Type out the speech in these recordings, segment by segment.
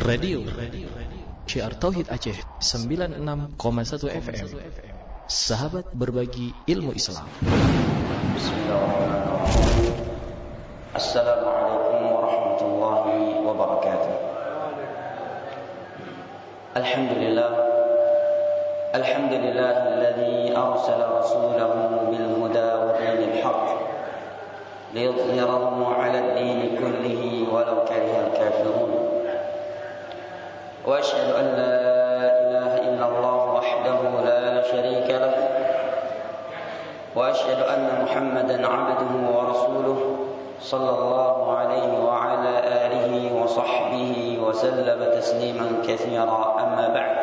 Radio Syiar Tauhid Aceh 96,1 FM Sahabat berbagi ilmu Islam. Assalamualaikum warahmatullahi wabarakatuh. Alhamdulillah. Alhamdulillah alladhi arsala rasulahu bil huda wa dinil haq liyudhhirahu 'ala ad-din kullihi walau kariha al-kafirun وأشهد أن لا إله إلا الله وحده لا شريك له. وأشهد أن محمدا عبده ورسوله صلى الله عليه وعلى آله وصحبه وسلم تسليما كثيرا. أما بعد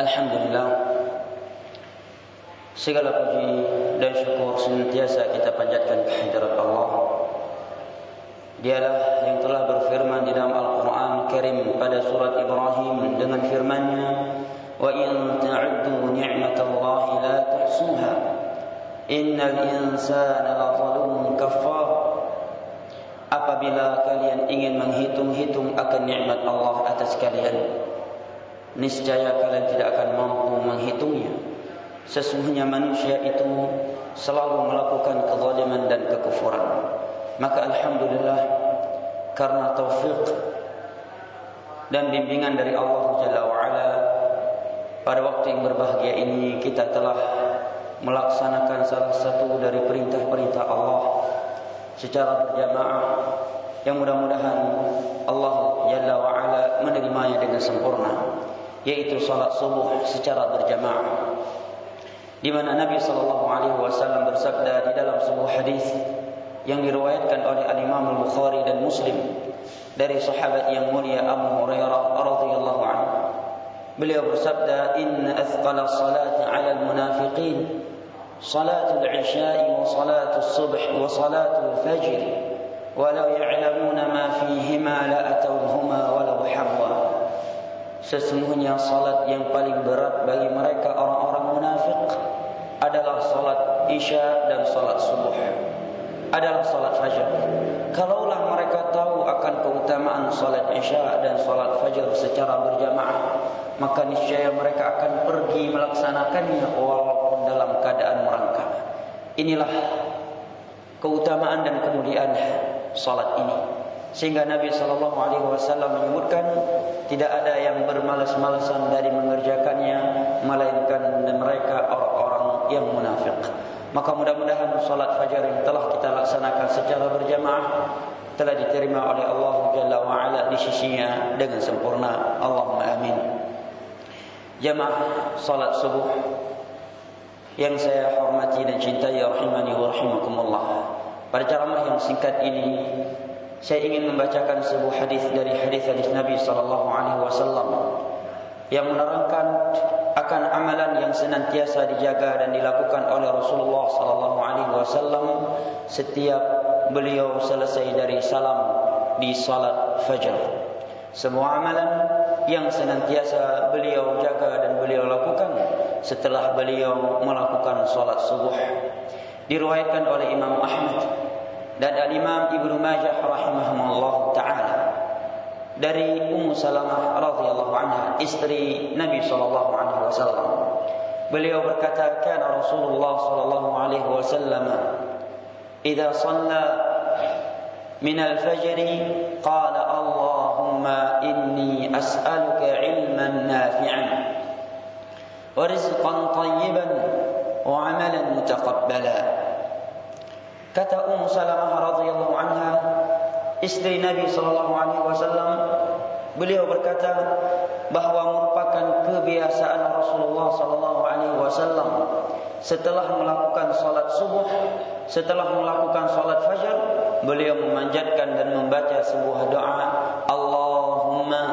الحمد لله. Segala puji dan syukur senantiasa kita panjatkan kehadirat Allah. Dialah Karim pada surat Ibrahim dengan firmannya Wa in ta'uddu ni'matallahi la tuhsuha Innal insana la zalumun kaffar. Apabila kalian ingin menghitung-hitung akan nikmat Allah atas kalian Niscaya kalian tidak akan mampu menghitungnya. Sesungguhnya manusia itu selalu melakukan kezaliman dan kekufuran. Maka alhamdulillah karena taufik dan bimbingan dari Allah Jalla wa ala pada waktu yang berbahagia ini kita telah melaksanakan salah satu dari perintah-perintah Allah secara berjamaah yang mudah-mudahan Allah Jalla wa ala menerimanya dengan sempurna yaitu salat subuh secara berjamaah di mana Nabi sallallahu alaihi wasallam bersabda di dalam sebuah hadis yang diriwayatkan oleh Al-Imam Al-Bukhari dan Muslim dari sahabat yang mulia Abu Hurairah radhiyallahu anhu. Beliau bersabda, "Inna athqala salati 'ala al-munafiqin salatul 'isya'i wa salatul subh wa salatul fajr." Walau ya'lamuna ma fihima la atawhuma walau habwa. Sesungguhnya salat yang paling berat bagi mereka orang-orang munafik adalah salat isya dan salat subuh adalah salat fajar. Kalaulah mereka tahu akan keutamaan salat isya dan salat fajar secara berjamaah, maka niscaya mereka akan pergi melaksanakannya walaupun dalam keadaan merangkak. Inilah keutamaan dan kemuliaan salat ini. Sehingga Nabi sallallahu alaihi wasallam menyebutkan tidak ada yang bermalas-malasan dari mengerjakannya melainkan mereka orang-orang yang munafik. Maka mudah-mudahan salat fajar yang telah kita laksanakan secara berjamaah telah diterima oleh Allah Jalla wa Ala di sisinya dengan sempurna. Allahumma amin. Jamaah salat subuh yang saya hormati dan cintai rahimani wa rahimakumullah. Pada ceramah yang singkat ini saya ingin membacakan sebuah hadis dari hadis-hadis Nabi sallallahu alaihi wasallam yang menerangkan akan amalan yang senantiasa dijaga dan dilakukan oleh Rasulullah sallallahu alaihi wasallam setiap beliau selesai dari salam di salat fajar. Semua amalan yang senantiasa beliau jaga dan beliau lakukan setelah beliau melakukan salat subuh. Diriwayatkan oleh Imam Ahmad dan Imam Ibnu Majah rahimahumullah taala dari Ummu Salamah radhiyallahu anha istri Nabi sallallahu alaihi wasallam beliau berkata kana Rasulullah sallallahu alaihi wasallam idza shalla min al-fajr qala Allahumma inni as'aluka ilman nafi'an wa rizqan tayyiban wa 'amalan mutaqabbala kata Ummu Salamah radhiyallahu anha istri Nabi sallallahu alaihi wasallam beliau berkata bahawa merupakan kebiasaan Rasulullah sallallahu alaihi wasallam setelah melakukan salat subuh setelah melakukan salat fajar beliau memanjatkan dan membaca sebuah doa Allahumma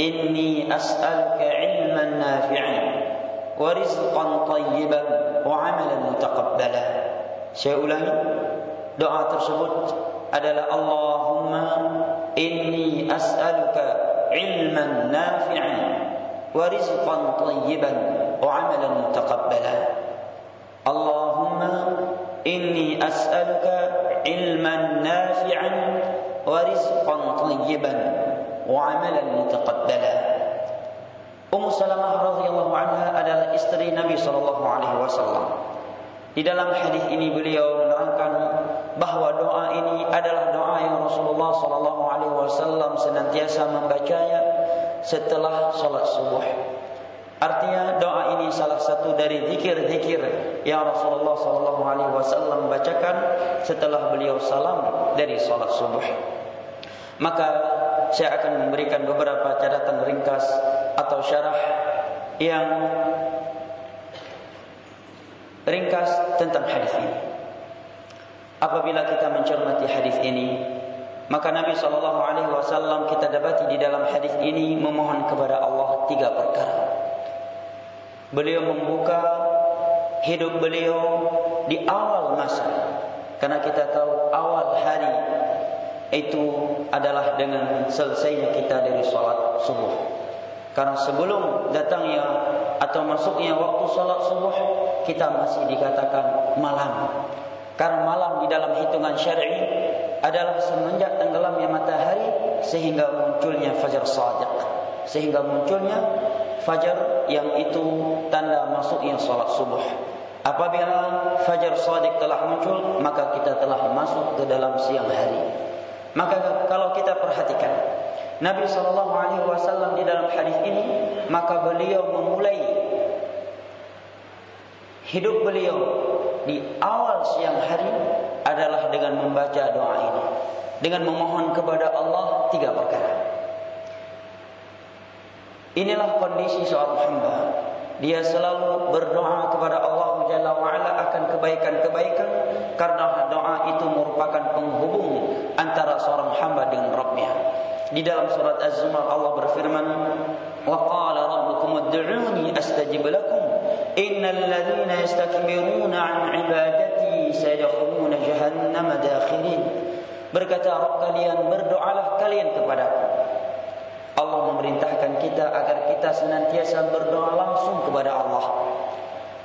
inni as'aluka ilman nafi'an wa rizqan tayyiban wa 'amalan mutaqabbala saya ulangi doa tersebut adalah Allahumma inni as'aluka ilman nafi'an wa rizqan tayyiban wa amalan mutaqabbala. Allahumma inni as'aluka ilman nafi'an wa rizqan tayyiban wa amalan mutaqabbala. Ummu Salamah radhiyallahu anha adalah istri Nabi sallallahu alaihi wasallam. Di dalam hadis ini beliau menerangkan bahawa doa ini adalah doa yang Rasulullah sallallahu alaihi wasallam senantiasa membacanya setelah salat subuh. Artinya doa ini salah satu dari zikir-zikir yang Rasulullah sallallahu alaihi wasallam bacakan setelah beliau salam dari salat subuh. Maka saya akan memberikan beberapa catatan ringkas atau syarah yang ringkas tentang hadis ini. Apabila kita mencermati hadis ini, maka Nabi sallallahu alaihi wasallam kita dapati di dalam hadis ini memohon kepada Allah tiga perkara. Beliau membuka hidup beliau di awal masa. Karena kita tahu awal hari itu adalah dengan selesainya kita dari salat subuh. Karena sebelum datangnya atau masuknya waktu salat subuh kita masih dikatakan malam. Karena malam di dalam hitungan syar'i adalah semenjak tenggelamnya matahari sehingga munculnya fajar sadiq. Sehingga munculnya fajar yang itu tanda masuknya salat subuh. Apabila fajar sadiq telah muncul, maka kita telah masuk ke dalam siang hari. Maka kalau kita perhatikan Nabi wasallam di dalam hadis ini maka beliau memulai hidup beliau di awal siang hari adalah dengan membaca doa ini dengan memohon kepada Allah tiga perkara. Inilah kondisi seorang hamba. Dia selalu berdoa kepada Allah Jalla wa'ala akan kebaikan-kebaikan karena doa itu merupakan penghubung antara seorang hamba dengan Rabbnya. Di dalam surat Az-Zumar Allah berfirman, "Wa qala rabbukum ud'uni astajib lakum. Innal ladzina yastakbiruna 'an 'ibadati sayadkhuluna jahannama dakhirin." Berkata Rabb kalian, berdoalah kalian kepadaku. Allah memerintahkan kita agar kita senantiasa berdoa langsung kepada Allah.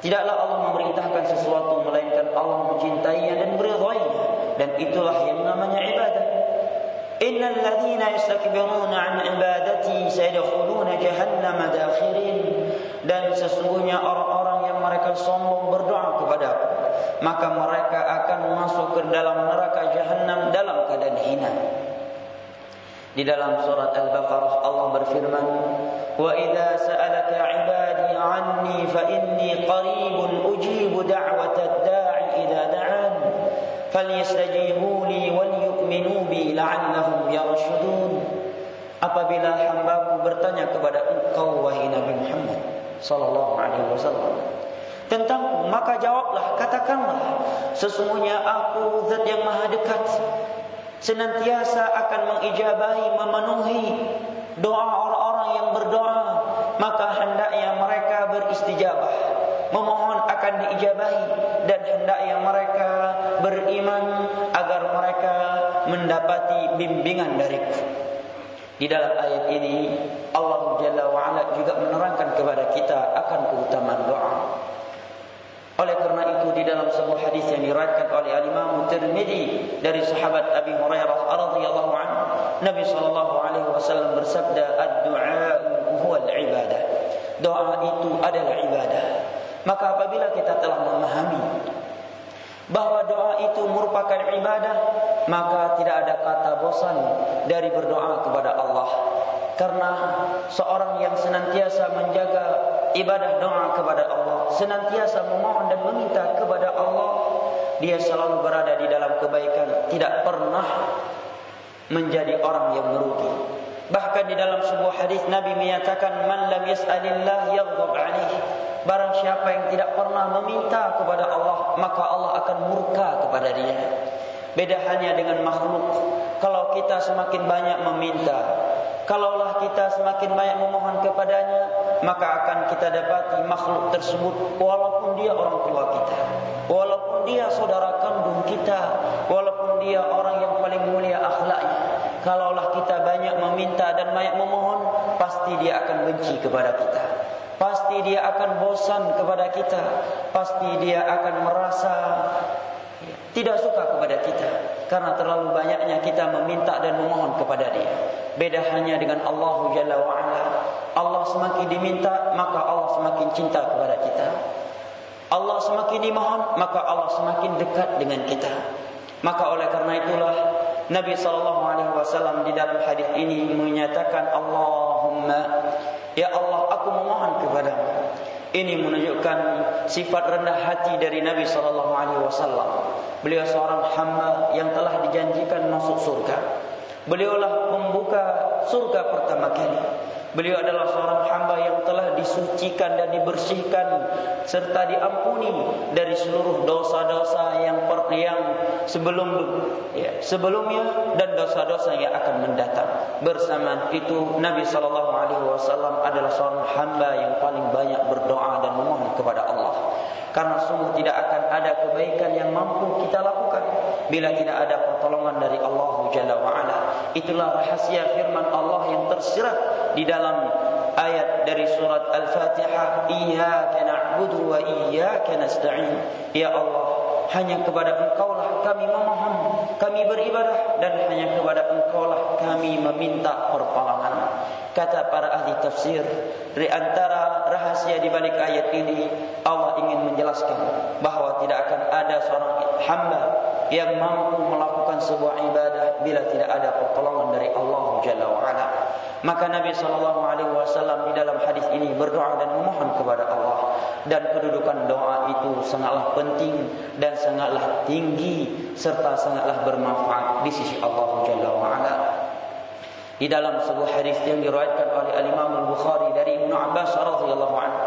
Tidaklah Allah memerintahkan sesuatu melainkan Allah mencintainya dan beridhainya dan itulah yang namanya ibadah. Innal ladzina yastakbiruna an ibadati sayadkhuluna jahannam dakhirin dan sesungguhnya yang mereka sombong berdoa kepada aku maka mereka akan masuk ke dalam neraka jahannam dalam keadaan hina. Di dalam surat Al-Baqarah Allah berfirman, "Wa idza sa'alaka 'ibadi 'anni fa inni qaribun ujibu da'watad da'i idza da'an falyastajibu li wal yu'minu bi la'annahum yarshudun." Apabila hambaku bertanya kepada engkau wahai Nabi Muhammad sallallahu alaihi wasallam tentang maka jawablah katakanlah sesungguhnya aku zat yang maha dekat senantiasa akan mengijabahi memenuhi doa orang-orang yang berdoa maka hendaknya mereka beristijabah. Memohon akan diijabahi dan hendaknya mereka beriman agar mereka mendapati bimbingan dariku. Di dalam ayat ini Allah Jalla wa'ala juga menerangkan kepada kita akan keutamaan doa oleh karena itu di dalam sebuah hadis yang diriwayatkan oleh Imam Tirmizi dari sahabat Abi Hurairah radhiyallahu anhu, Nabi sallallahu alaihi wasallam bersabda, "Ad-du'a huwa al-ibadah." Doa itu adalah ibadah. Maka apabila kita telah memahami bahawa doa itu merupakan ibadah, maka tidak ada kata bosan dari berdoa kepada Allah. Karena seorang yang senantiasa menjaga ibadah doa kepada Allah, senantiasa memohon dan meminta kepada Allah, dia selalu berada di dalam kebaikan, tidak pernah menjadi orang yang merugi. Bahkan di dalam sebuah hadis Nabi menyatakan man lam yas'alillah yaghdab alaihi. Barang siapa yang tidak pernah meminta kepada Allah, maka Allah akan murka kepada dia. Beda hanya dengan makhluk. Kalau kita semakin banyak meminta, kalaulah kita semakin banyak memohon kepadanya, maka akan kita dapati makhluk tersebut walaupun dia orang tua kita, walaupun dia saudara kandung kita, walaupun dia orang yang paling mulia akhlaknya, kalaulah kita banyak meminta dan banyak memohon, pasti dia akan benci kepada kita. Pasti dia akan bosan kepada kita. Pasti dia akan merasa tidak suka kepada kita karena terlalu banyaknya kita meminta dan memohon kepada Dia. Beda hanya dengan Allah Jalla wa Ala. Allah semakin diminta, maka Allah semakin cinta kepada kita. Allah semakin dimohon, maka Allah semakin dekat dengan kita. Maka oleh karena itulah Nabi sallallahu alaihi wasallam di dalam hadis ini menyatakan Allahumma ya Allah aku memohon kepadamu ini menunjukkan sifat rendah hati dari Nabi sallallahu alaihi wasallam. Beliau seorang hamba yang telah dijanjikan masuk surga. Beliaulah pembuka surga pertama kali. Beliau adalah seorang hamba yang telah disucikan dan dibersihkan serta diampuni dari seluruh dosa-dosa yang yang sebelum ya, sebelumnya dan dosa-dosa yang akan mendatang. Bersama itu Nabi sallallahu alaihi wasallam adalah seorang hamba yang paling banyak berdoa dan memohon kepada Allah. Karena sungguh tidak akan ada kebaikan yang mampu kita lakukan bila tidak ada pertolongan dari Allah Jalla wa Ala. Itulah rahasia firman Allah yang tersirat di dalam ayat dari surat Al-Fatihah, "Iyyaka na'budu wa iyyaka nasta'in." Ya Allah, hanya kepada Engkau lah kami memohon, kami beribadah dan hanya kepada Engkau lah kami meminta pertolongan. Kata para ahli tafsir, di antara rahasia di balik ayat ini, Allah ingin menjelaskan bahawa tidak akan ada seorang hamba yang mampu melakukan sebuah ibadah bila tidak ada pertolongan dari Allah Jalla wa Ala. Maka Nabi sallallahu alaihi wasallam di dalam hadis ini berdoa dan memohon kepada Allah dan kedudukan doa itu sangatlah penting dan sangatlah tinggi serta sangatlah bermanfaat di sisi Allah Jalla wa Ala di dalam sebuah hadis yang diriwayatkan oleh Al Imam Al Bukhari dari Ibnu Abbas radhiyallahu anhu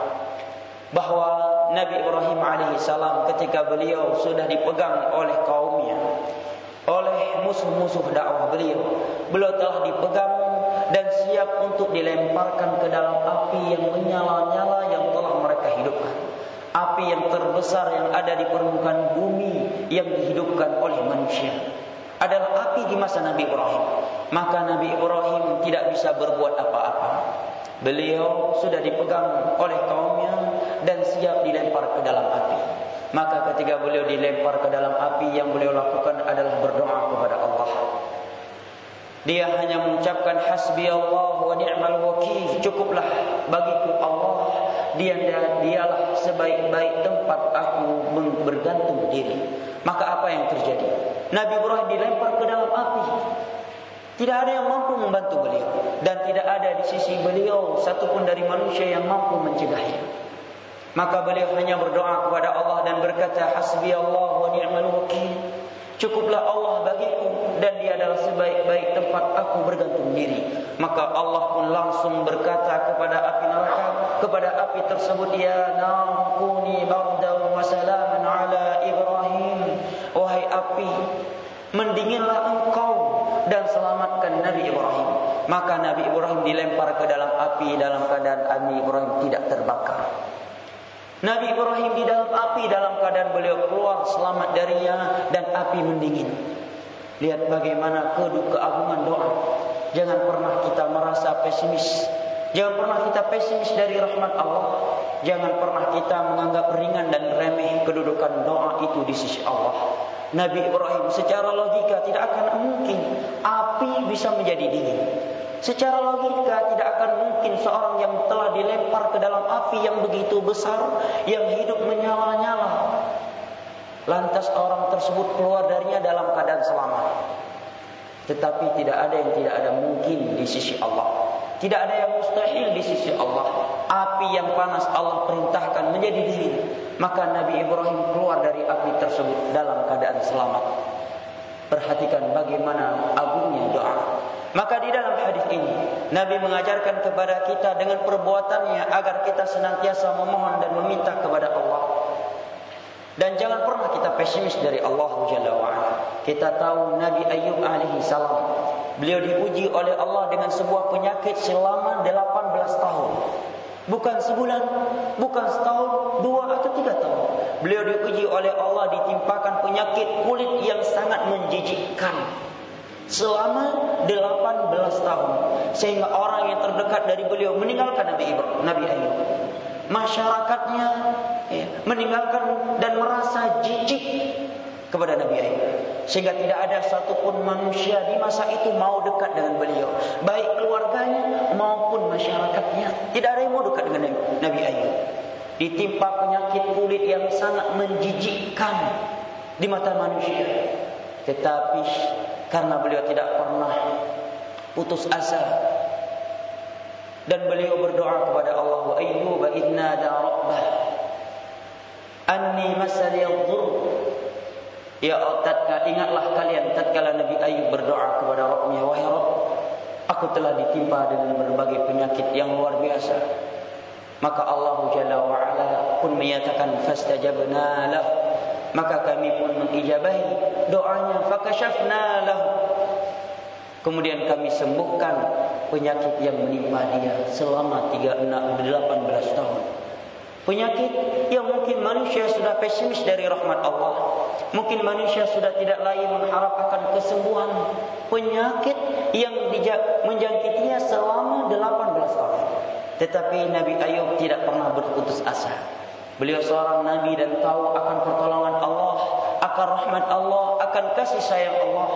bahwa Nabi Ibrahim alaihi salam ketika beliau sudah dipegang oleh oleh musuh-musuh dakwah beliau beliau telah dipegang dan siap untuk dilemparkan ke dalam api yang menyala-nyala yang telah mereka hidupkan api yang terbesar yang ada di permukaan bumi yang dihidupkan oleh manusia adalah api di masa Nabi Ibrahim. Maka Nabi Ibrahim tidak bisa berbuat apa-apa. Beliau sudah dipegang oleh kaumnya dan siap dilempar ke dalam api. Maka ketika beliau dilempar ke dalam api yang beliau lakukan adalah berdoa kepada Allah. Dia hanya mengucapkan hasbi Allah wa ni'mal wakil. Cukuplah bagiku Allah. Dia dialah sebaik-baik tempat aku bergantung diri. Maka apa yang terjadi? Nabi Ibrahim dilempar ke dalam api. Tidak ada yang mampu membantu beliau. Dan tidak ada di sisi beliau satupun dari manusia yang mampu mencegahnya. Maka beliau hanya berdoa kepada Allah dan berkata, Hasbi Allah wa ni'mal wakil. Cukuplah Allah bagiku dan dia adalah sebaik-baik tempat aku bergantung diri. Maka Allah pun langsung berkata kepada api neraka, kepada api tersebut, Ya nampuni bardaw wa salaman ala Ibrahim. Wahai api, mendinginlah engkau dan selamatkan Nabi Ibrahim. Maka Nabi Ibrahim dilempar ke dalam api dalam keadaan Nabi Ibrahim tidak terbakar. Nabi Ibrahim di dalam api dalam keadaan beliau keluar selamat darinya dan api mendingin. Lihat bagaimana kedua keagungan doa. Jangan pernah kita merasa pesimis. Jangan pernah kita pesimis dari rahmat Allah. Jangan pernah kita menganggap ringan dan remeh kedudukan doa itu di sisi Allah. Nabi Ibrahim secara logika tidak akan mungkin api bisa menjadi dingin. Secara logika tidak akan mungkin seorang yang telah dilempar ke dalam api yang begitu besar yang hidup menyala-nyala. Lantas orang tersebut keluar darinya dalam keadaan selamat. Tetapi tidak ada yang tidak ada mungkin di sisi Allah. Tidak ada yang mustahil di sisi Allah. Api yang panas Allah perintahkan menjadi dingin. Maka Nabi Ibrahim keluar dari api tersebut dalam keadaan selamat. Perhatikan bagaimana agungnya doa. Maka di dalam hadis ini Nabi mengajarkan kepada kita dengan perbuatannya agar kita senantiasa memohon dan meminta kepada Allah. Dan jangan pernah kita pesimis dari Allah Jalla wa'ala. Kita tahu Nabi Ayub alaihi salam. Beliau diuji oleh Allah dengan sebuah penyakit selama 18 tahun. Bukan sebulan, bukan setahun, dua atau tiga tahun. Beliau diuji oleh Allah ditimpakan penyakit kulit yang sangat menjijikkan selama 18 tahun sehingga orang yang terdekat dari beliau meninggalkan Nabi Ibrahim Nabi Ayub masyarakatnya ya, meninggalkan dan merasa jijik kepada Nabi Ayub. Sehingga tidak ada satupun manusia di masa itu mau dekat dengan beliau. Baik keluarganya maupun masyarakatnya. Tidak ada yang mau dekat dengan Nabi Ayub. Ditimpa penyakit kulit yang sangat menjijikkan di mata manusia. Tetapi karena beliau tidak pernah putus asa. Dan beliau berdoa kepada Allah wa ayyub idna da rabbah. Anni masali dhur Ya tatkala ingatlah kalian tatkala Nabi Ayub berdoa kepada Rabbnya wahai Rabb aku telah ditimpa dengan berbagai penyakit yang luar biasa. Maka Allah Jalla wa ala pun menyatakan fastajabna lah maka kami pun mengijabahi doanya fakashafna lahu kemudian kami sembuhkan penyakit yang menimpa dia selama 18 tahun Penyakit yang mungkin manusia sudah pesimis dari rahmat Allah. Mungkin manusia sudah tidak lagi mengharap akan kesembuhan. Penyakit yang menjangkitinya selama 18 tahun. Tetapi Nabi Ayub tidak pernah berputus asa. Beliau seorang Nabi dan tahu akan pertolongan Allah, akan rahmat Allah, akan kasih sayang Allah.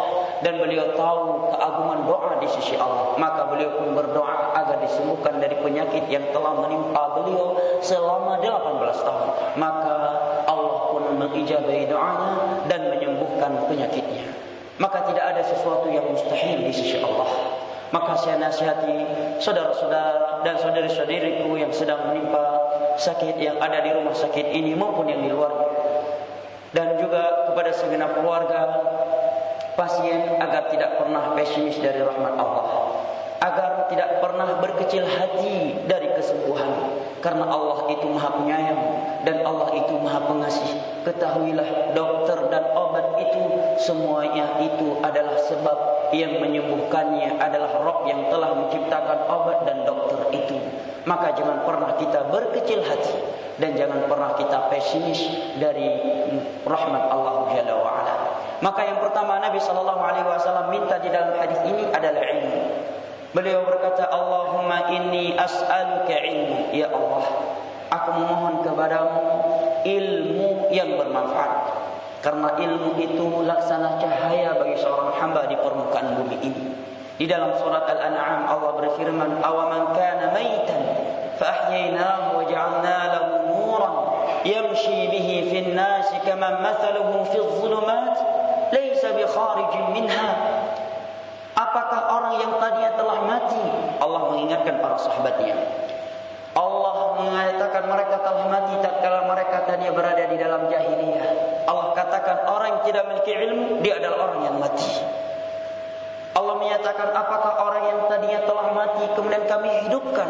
Dan beliau tahu keagungan doa di sisi Allah. Maka beliau pun berdoa agar disembuhkan dari penyakit yang telah menimpa beliau selama 18 tahun. Maka Allah pun mengijabai doanya dan menyembuhkan penyakitnya. Maka tidak ada sesuatu yang mustahil di sisi Allah. Maka saya nasihati saudara-saudara dan saudari-saudariku yang sedang menimpa sakit yang ada di rumah sakit ini maupun yang di luar. Dan juga kepada segenap keluarga pasien agar tidak pernah pesimis dari rahmat Allah. Agar tidak pernah berkecil hati dari kesembuhan. Karena Allah itu maha penyayang dan Allah itu maha pengasih. Ketahuilah dokter dan obat itu semuanya itu adalah sebab yang menyembuhkannya adalah Rob yang telah menciptakan obat dan dokter itu. Maka jangan pernah kita berkecil hati dan jangan pernah kita pesimis dari rahmat Allah Jalla wa ala. Maka yang pertama Nabi sallallahu alaihi wasallam minta di dalam hadis ini adalah ilmu. Beliau berkata, "Allahumma inni as'aluka ilmu, ya Allah. Aku memohon kepadamu ilmu yang bermanfaat." Karena ilmu itu laksana cahaya bagi seorang hamba di permukaan bumi ini. Di dalam surat Al-An'am Allah berfirman, "Awaman kana maitan fa ahyaynahu wa ja'alna lahu nuran yamshi bihi fi an-nas kama mathaluhu fi adh-dhulumat laysa bi kharijin minha." Apakah orang yang tadinya telah mati? Allah mengingatkan para sahabatnya. Allah mengatakan mereka telah mati tatkala mereka tadinya berada di dalam jahiliyah. Allah katakan orang yang tidak memiliki ilmu dia adalah orang yang mati. Allah menyatakan apakah orang yang tadinya telah mati kemudian kami hidupkan?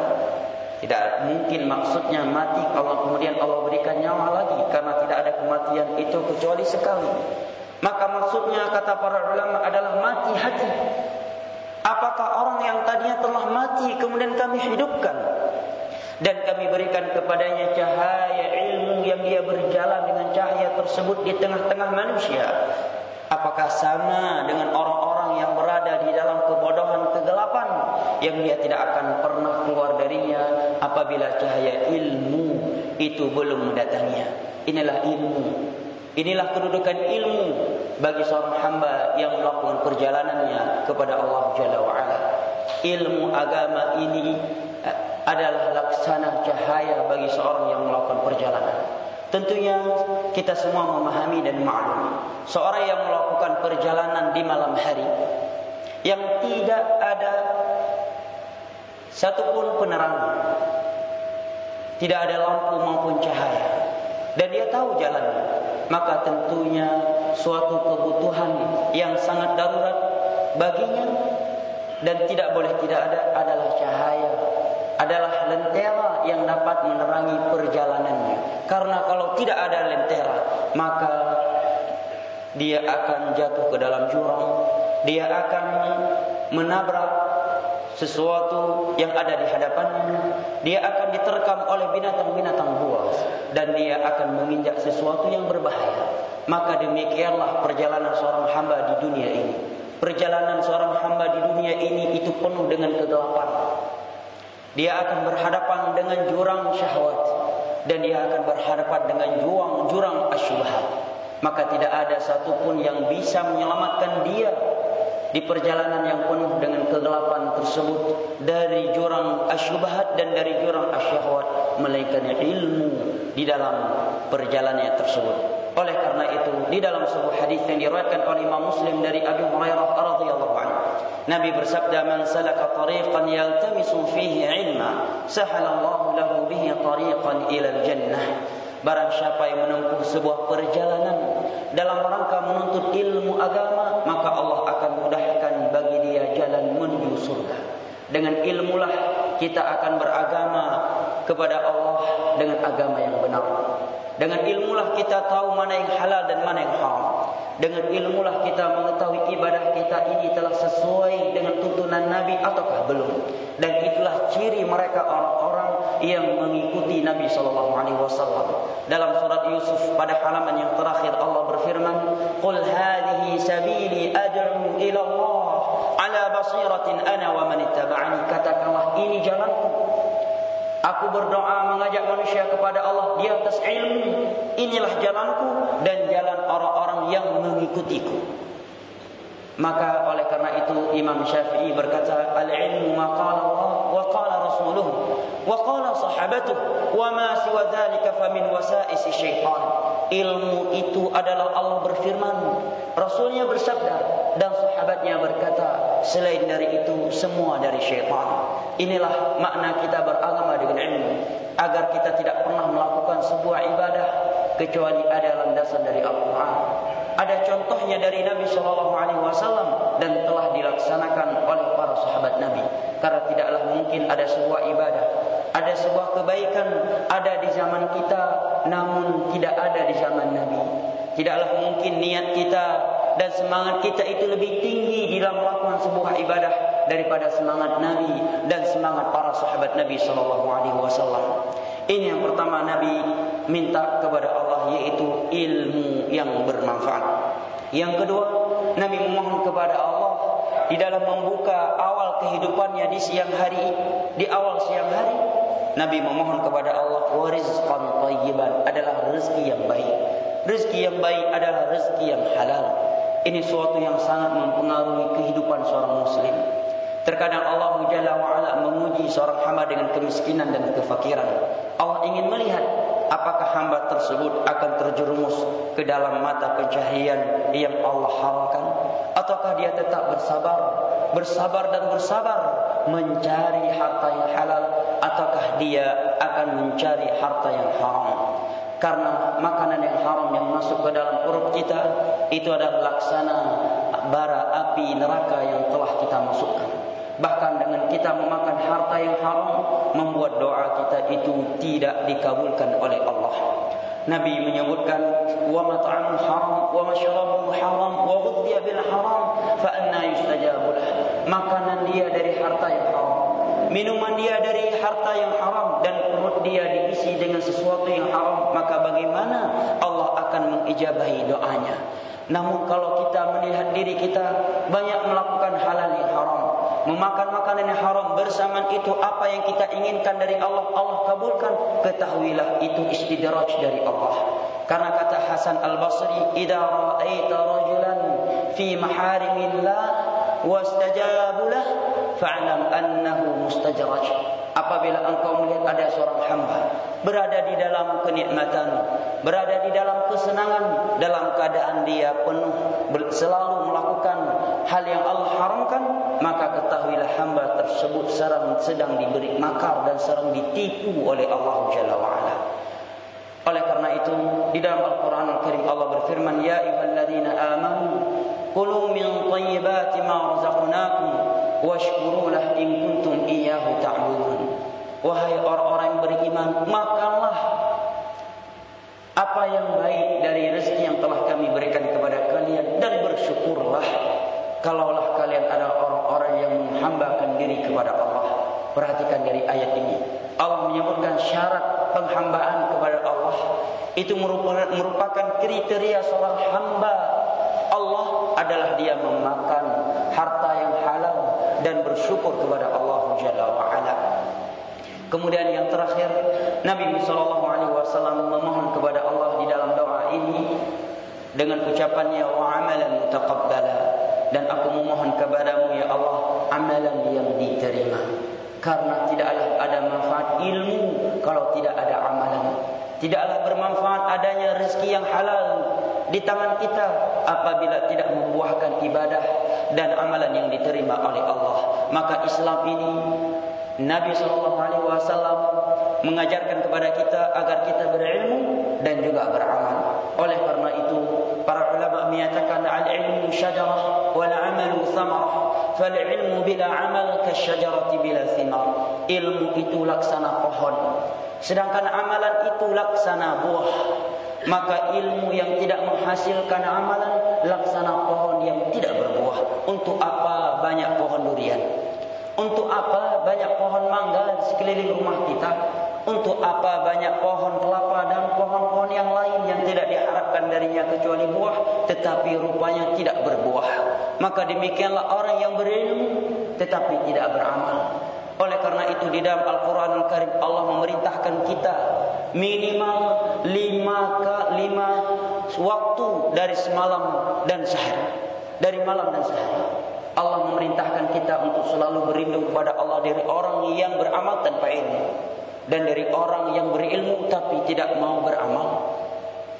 Tidak mungkin maksudnya mati kalau kemudian Allah berikan nyawa lagi karena tidak ada kematian itu kecuali sekali. Maka maksudnya kata para ulama adalah mati hati. Apakah orang yang tadinya telah mati kemudian kami hidupkan? Dan kami berikan kepadanya cahaya ilmu yang dia berjalan dengan cahaya tersebut di tengah-tengah manusia. Apakah sama dengan orang-orang yang berada di dalam kebodohan kegelapan yang dia tidak akan pernah keluar darinya apabila cahaya ilmu itu belum mendatanginya. Inilah ilmu. Inilah kedudukan ilmu bagi seorang hamba yang melakukan perjalanannya kepada Allah Jalla wa'ala. Ilmu agama ini adalah laksana cahaya bagi seorang yang melakukan perjalanan. Tentunya kita semua memahami dan maklum seorang yang melakukan perjalanan di malam hari yang tidak ada satupun penerangan, tidak ada lampu maupun cahaya, dan dia tahu jalannya, maka tentunya suatu kebutuhan yang sangat darurat baginya dan tidak boleh tidak ada adalah cahaya adalah lentera yang dapat menerangi perjalanannya. Karena kalau tidak ada lentera, maka dia akan jatuh ke dalam jurang, dia akan menabrak sesuatu yang ada di hadapannya, dia akan diterkam oleh binatang-binatang buas dan dia akan menginjak sesuatu yang berbahaya. Maka demikianlah perjalanan seorang hamba di dunia ini. Perjalanan seorang hamba di dunia ini itu penuh dengan kegelapan, dia akan berhadapan dengan jurang syahwat dan dia akan berhadapan dengan jurang jurang asyubhat. maka tidak ada satupun yang bisa menyelamatkan dia di perjalanan yang penuh dengan kegelapan tersebut dari jurang asyubahat dan dari jurang asyahwat melainkan ilmu di dalam perjalanan tersebut oleh karena itu di dalam sebuah hadis yang diriwayatkan oleh Imam Muslim dari Abu Hurairah radhiyallahu Nabi bersabda man salaka tariqan yaltamisu fihi ilma sahalallahu lahu bihi tariqan ila al-jannah Barang siapa yang menempuh sebuah perjalanan dalam rangka menuntut ilmu agama, maka Allah akan mudahkan bagi dia jalan menuju surga. Dengan ilmulah kita akan beragama kepada Allah dengan agama yang benar. Dengan ilmulah kita tahu mana yang halal dan mana yang haram. Dengan ilmulah kita mengetahui ibadah kita ini telah sesuai dengan tuntunan Nabi ataukah belum. Dan itulah ciri mereka orang-orang yang mengikuti Nabi wasallam. Dalam surat Yusuf pada halaman yang terakhir Allah berfirman, "Qul hadhihi sabili ad'u ila Allah ala basiratin ana wa man ittaba'ani." Katakanlah ini jalanku. Aku berdoa mengajak manusia kepada Allah di atas ilmu. Inilah jalanku dan jalan orang-orang yang mengikutiku. Maka oleh karena itu Imam Syafi'i berkata al-ilmu ma qala Allah wa qala rasuluhu wa qala sahabatuhu wa ma siwa dhalika fa min wasa'is syaitan. Ilmu itu adalah Allah berfirman, Rasulnya bersabda dan sahabatnya berkata, selain dari itu semua dari syaitan. Inilah makna kita beragama dengan ilmu agar kita tidak pernah melakukan sebuah ibadah kecuali ada landasan dari Al-Quran. Ada contohnya dari Nabi Shallallahu Alaihi Wasallam dan telah dilaksanakan oleh para sahabat Nabi. Karena tidaklah mungkin ada sebuah ibadah, ada sebuah kebaikan ada di zaman kita, namun tidak ada di zaman Nabi. Tidaklah mungkin niat kita dan semangat kita itu lebih tinggi dalam melakukan sebuah ibadah daripada semangat Nabi dan semangat para sahabat Nabi Shallallahu Alaihi Wasallam. Ini yang pertama Nabi minta kepada Allah yaitu ilmu yang bermanfaat. Yang kedua, Nabi memohon kepada Allah di dalam membuka awal kehidupannya di siang hari, di awal siang hari, Nabi memohon kepada Allah warizqan tayyiban adalah rezeki yang baik. Rezeki yang baik adalah rezeki yang halal. Ini suatu yang sangat mempengaruhi kehidupan seorang muslim. Terkadang Allah Jalla wa'ala menguji seorang hamba dengan kemiskinan dan kefakiran. Allah ingin melihat apakah hamba tersebut akan terjerumus ke dalam mata pencaharian yang Allah haramkan ataukah dia tetap bersabar bersabar dan bersabar mencari harta yang halal ataukah dia akan mencari harta yang haram karena makanan yang haram yang masuk ke dalam perut kita itu adalah laksana bara api neraka yang telah kita masukkan. Bahkan dengan kita memakan harta yang haram membuat doa kita itu tidak dikabulkan oleh Allah. Nabi menyebutkan wa mat'amu haram wa mashrabu haram wa ghudhiya bil haram fa anna yustajabu lah. Makanan dia dari harta yang haram minuman dia dari harta yang haram dan perut dia diisi dengan sesuatu yang haram maka bagaimana Allah akan mengijabahi doanya? Namun kalau kita melihat diri kita banyak melakukan halal yang haram memakan makanan yang haram bersamaan itu apa yang kita inginkan dari Allah Allah kabulkan. Ketahuilah itu istidraj dari Allah. Karena kata Hasan Al-Basri idza ra'aita rajulan fi maharimillah wastajabu lah fa'lam annahu mustajraj apabila engkau melihat ada seorang hamba berada di dalam kenikmatan berada di dalam kesenangan dalam keadaan dia penuh selalu melakukan hal yang Allah haramkan maka ketahuilah hamba tersebut sedang sedang diberi makar dan sedang ditipu oleh Allah Jalla wa ala oleh karena itu di dalam Al-Qur'an Al-Karim Allah berfirman ya ayyuhalladzina amanu kulu min thayyibati ma razaqnakum washkuru lah in kuntum iyyahu ta'budun. Wahai orang-orang yang beriman makanlah apa yang baik dari rezeki yang telah kami berikan kepada kalian dan bersyukurlah kalaulah kalian adalah orang-orang yang menghambakan diri kepada Allah. Perhatikan dari ayat ini. Allah menyebutkan syarat penghambaan kepada Allah. Itu merupakan kriteria seorang hamba. Allah adalah dia memakan harta yang halal dan bersyukur kepada Allah Jalla wa ala. Kemudian yang terakhir Nabi sallallahu alaihi wasallam memohon kepada Allah di dalam doa ini dengan ucapannya wa amalan mutaqabbala. Dan aku memohon kepadamu ya Allah amalan yang diterima. Karena tidaklah ada manfaat ilmu kalau tidak ada amalan. Tidaklah bermanfaat adanya rezeki yang halal di tangan kita apabila tidak membuahkan ibadah dan amalan yang diterima oleh Allah maka Islam ini Nabi sallallahu alaihi wasallam mengajarkan kepada kita agar kita berilmu dan juga beramal. Oleh karena itu, para ulama menyatakan al-ilmu syajarah wal amalu thamarah. Fal ilmu bila amal kasyajarati bila thimar. Ilmu itu laksana pohon. Sedangkan amalan itu laksana buah. Maka ilmu yang tidak menghasilkan amalan laksana pohon yang tidak berbuah. Untuk apa banyak pohon durian? Untuk apa banyak pohon mangga di sekeliling rumah kita? Untuk apa banyak pohon kelapa dan pohon-pohon yang lain yang tidak diharapkan darinya kecuali buah tetapi rupanya tidak berbuah? Maka demikianlah orang yang berilmu tetapi tidak beramal. Oleh karena itu di dalam Al-Quran Al-Karim Allah memerintahkan kita minimal lima lima waktu dari semalam dan sehari. Dari malam dan sehari. Allah memerintahkan kita untuk selalu berlindung kepada Allah dari orang yang beramal tanpa ilmu dan dari orang yang berilmu tapi tidak mau beramal.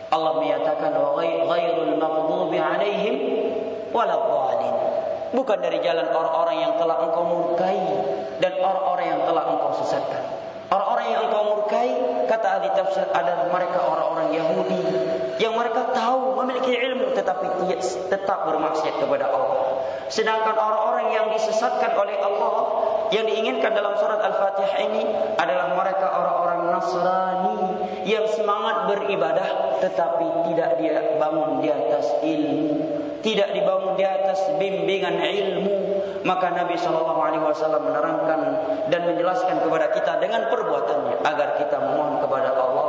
Allah menyatakan wa ghairul maghdubi alaihim waladhdallin. Bukan dari jalan orang-orang yang telah engkau murkai dan orang-orang yang telah engkau sesatkan. Orang-orang yang engkau murkai kata ahli tafsir adalah mereka orang-orang Yahudi yang mereka tahu memiliki ilmu tetapi tetap bermaksiat kepada Allah. Sedangkan orang-orang yang disesatkan oleh Allah yang diinginkan dalam surat Al-Fatihah ini adalah mereka orang-orang Nasrani yang semangat beribadah tetapi tidak dia bangun di atas ilmu, tidak dibangun di atas bimbingan ilmu. Maka Nabi sallallahu alaihi wasallam menerangkan dan menjelaskan kepada kita dengan perbuatannya agar kita memohon kepada Allah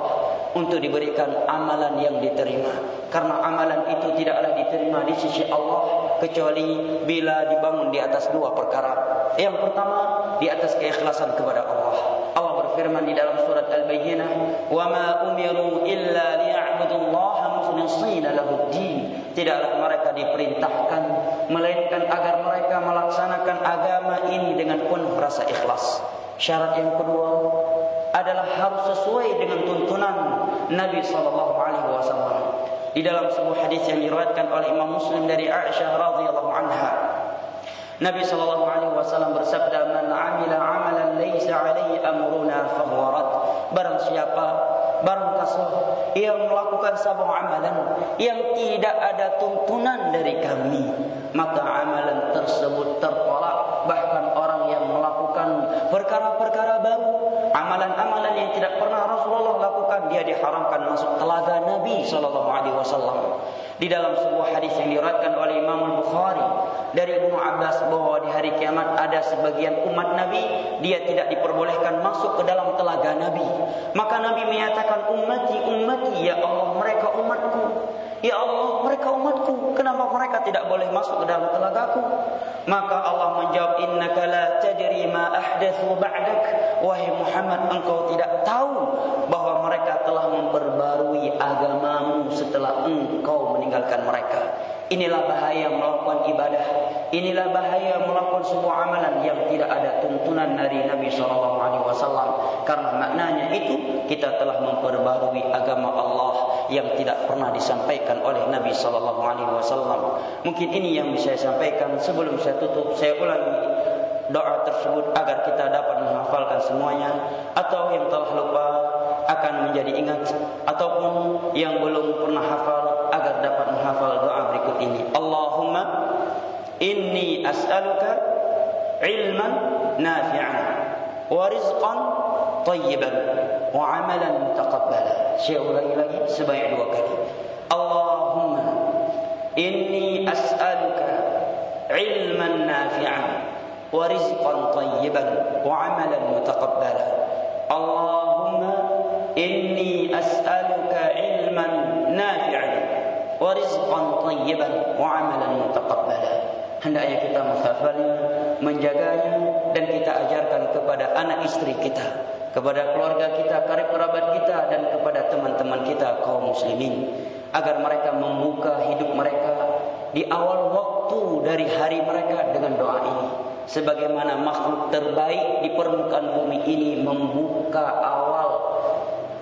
untuk diberikan amalan yang diterima karena amalan itu tidaklah diterima di sisi Allah kecuali bila dibangun di atas dua perkara yang pertama di atas keikhlasan kepada Allah. Allah berfirman di dalam surat Al-Bayyinah wa ma umiru illa liya'budullaha mukhlishina lahud-din tidaklah mereka diperintahkan melainkan agar mereka melaksanakan agama ini dengan penuh rasa ikhlas. Syarat yang kedua adalah harus sesuai dengan tuntunan Nabi sallallahu alaihi wasallam. Di dalam sebuah hadis yang diriwayatkan oleh Imam Muslim dari Aisyah radhiyallahu anha, Nabi sallallahu alaihi wasallam bersabda, "Man 'amila 'amalan laysa 'alaihi amruna fa huwa rad." Barang siapa barang kasah yang melakukan sebuah amalan yang tidak ada tuntunan dari kami, maka amalan tersebut tertolak bahkan orang yang melakukan perkara-perkara baru amalan-amalan yang tidak pernah Rasulullah lakukan dia diharamkan masuk telaga Nabi sallallahu alaihi wasallam di dalam sebuah hadis yang diriwayatkan oleh Imam Al-Bukhari dari Ibnu Abbas bahwa di hari kiamat ada sebagian umat Nabi dia tidak diperbolehkan masuk ke dalam telaga Nabi maka Nabi menyatakan ummati ummati ya Allah mereka umatku Ya Allah, mereka umatku. Kenapa mereka tidak boleh masuk ke dalam telagaku? Maka Allah menjawab, Innaka la tadri ma ahdathu ba'dak. Wahai Muhammad, engkau tidak tahu bahawa mereka telah memperbarui agamamu setelah engkau meninggalkan mereka. Inilah bahaya melakukan ibadah. Inilah bahaya melakukan sebuah amalan yang tidak ada tuntunan dari Nabi SAW. Karena maknanya itu kita telah memperbarui agama Allah yang tidak pernah disampaikan oleh Nabi SAW. Mungkin ini yang bisa saya sampaikan sebelum saya tutup. Saya ulangi doa tersebut agar kita dapat menghafalkan semuanya. Atau yang telah lupa akan menjadi ingat. Ataupun yang belum pernah hafal dapat menghafal doa berikut ini. Allahumma inni as'aluka ilman nafi'an wa rizqan tayyiban wa amalan mutaqabbala. Saya ulangi lagi sebanyak dua kali. Allahumma inni as'aluka ilman nafi'an wa rizqan tayyiban wa amalan mutaqabbala. Allahumma inni as'aluka warizqan tayyiban wa amalan mutaqabbala. Hendaknya kita menghafalnya, menjaganya dan kita ajarkan kepada anak istri kita, kepada keluarga kita, karib kerabat kita dan kepada teman-teman kita kaum muslimin agar mereka membuka hidup mereka di awal waktu dari hari mereka dengan doa ini sebagaimana makhluk terbaik di permukaan bumi ini membuka awal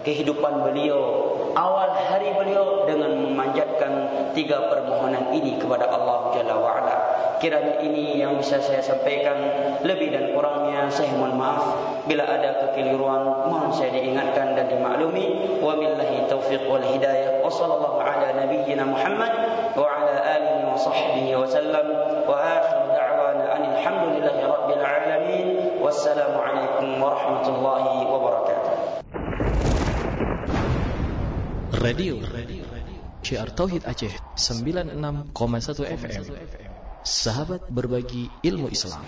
kehidupan beliau awal hari beliau dengan memanjatkan tiga permohonan ini kepada Allah Jalla wa'ala. Kiranya ini yang bisa saya sampaikan lebih dan kurangnya saya mohon maaf. Bila ada kekeliruan mohon saya diingatkan dan dimaklumi. Wa billahi taufiq wal hidayah. Wa sallallahu ala nabiyyina Muhammad wa ala alihi wa sahbihi wa sallam. Wa akhir da'wana alhamdulillahi rabbil alamin. Wassalamu alaikum warahmatullahi wabarakatuh Radio CR Tauhid Aceh 96,1 FM Sahabat berbagi ilmu Islam